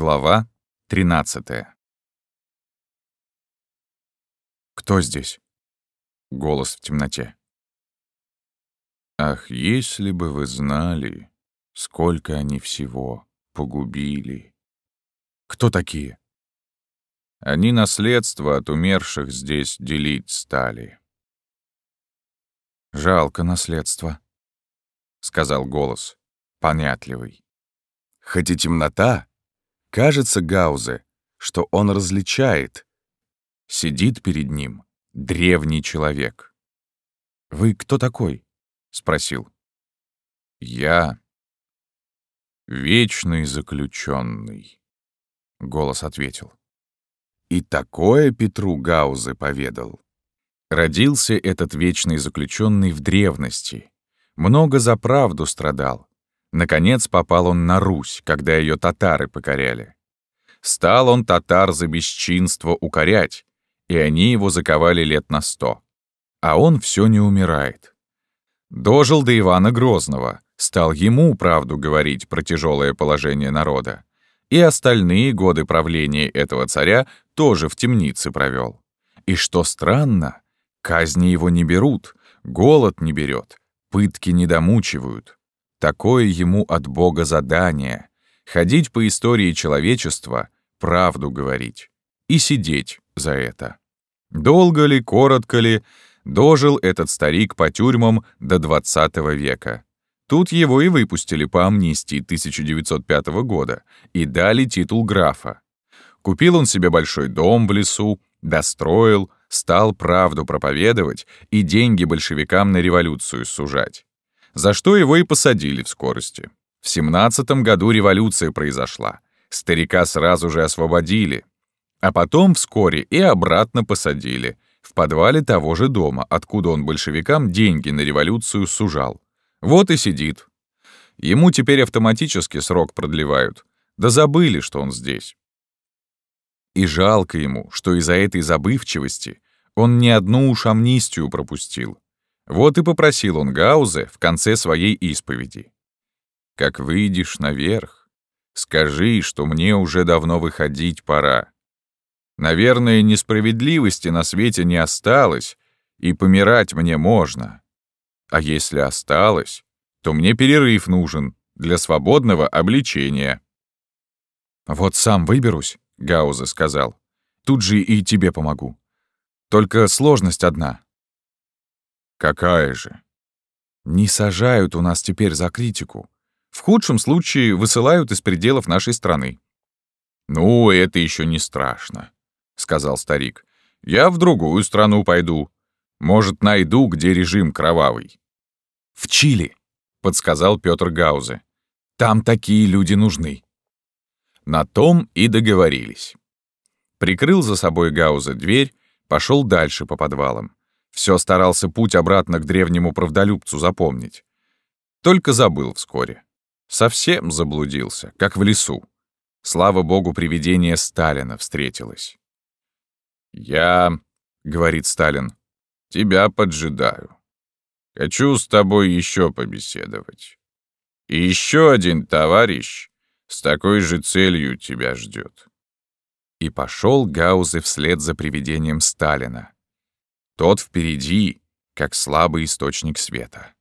Глава 13 «Кто здесь?» — голос в темноте. «Ах, если бы вы знали, сколько они всего погубили!» «Кто такие?» «Они наследство от умерших здесь делить стали». «Жалко наследство», — сказал голос, понятливый. Хоть и темнота, Кажется Гаузе, что он различает. Сидит перед ним древний человек. «Вы кто такой?» — спросил. «Я вечный заключенный», — голос ответил. И такое Петру Гаузе поведал. Родился этот вечный заключенный в древности. Много за правду страдал. Наконец попал он на Русь, когда ее татары покоряли. Стал он татар за бесчинство укорять, и они его заковали лет на сто. А он все не умирает. Дожил до Ивана Грозного, стал ему правду говорить про тяжелое положение народа. И остальные годы правления этого царя тоже в темнице провел. И что странно, казни его не берут, голод не берет, пытки не домучивают. Такое ему от Бога задание — ходить по истории человечества, правду говорить и сидеть за это. Долго ли, коротко ли, дожил этот старик по тюрьмам до 20 века. Тут его и выпустили по амнистии 1905 года и дали титул графа. Купил он себе большой дом в лесу, достроил, стал правду проповедовать и деньги большевикам на революцию сужать за что его и посадили в скорости. В семнадцатом году революция произошла. Старика сразу же освободили. А потом вскоре и обратно посадили. В подвале того же дома, откуда он большевикам деньги на революцию сужал. Вот и сидит. Ему теперь автоматически срок продлевают. Да забыли, что он здесь. И жалко ему, что из-за этой забывчивости он ни одну уж амнистию пропустил. Вот и попросил он Гаузе в конце своей исповеди. «Как выйдешь наверх, скажи, что мне уже давно выходить пора. Наверное, несправедливости на свете не осталось, и помирать мне можно. А если осталось, то мне перерыв нужен для свободного обличения». «Вот сам выберусь», — Гаузе сказал. «Тут же и тебе помогу. Только сложность одна. Какая же? Не сажают у нас теперь за критику. В худшем случае высылают из пределов нашей страны. «Ну, это еще не страшно», — сказал старик. «Я в другую страну пойду. Может, найду, где режим кровавый». «В Чили», — подсказал Петр Гаузе. «Там такие люди нужны». На том и договорились. Прикрыл за собой Гаузе дверь, пошел дальше по подвалам. Все старался путь обратно к древнему правдолюбцу запомнить. Только забыл вскоре. Совсем заблудился, как в лесу. Слава богу, привидение Сталина встретилось. «Я, — говорит Сталин, — тебя поджидаю. Хочу с тобой еще побеседовать. И еще один товарищ с такой же целью тебя ждет. И пошел Гаузе вслед за привидением Сталина. Тот впереди, как слабый источник света.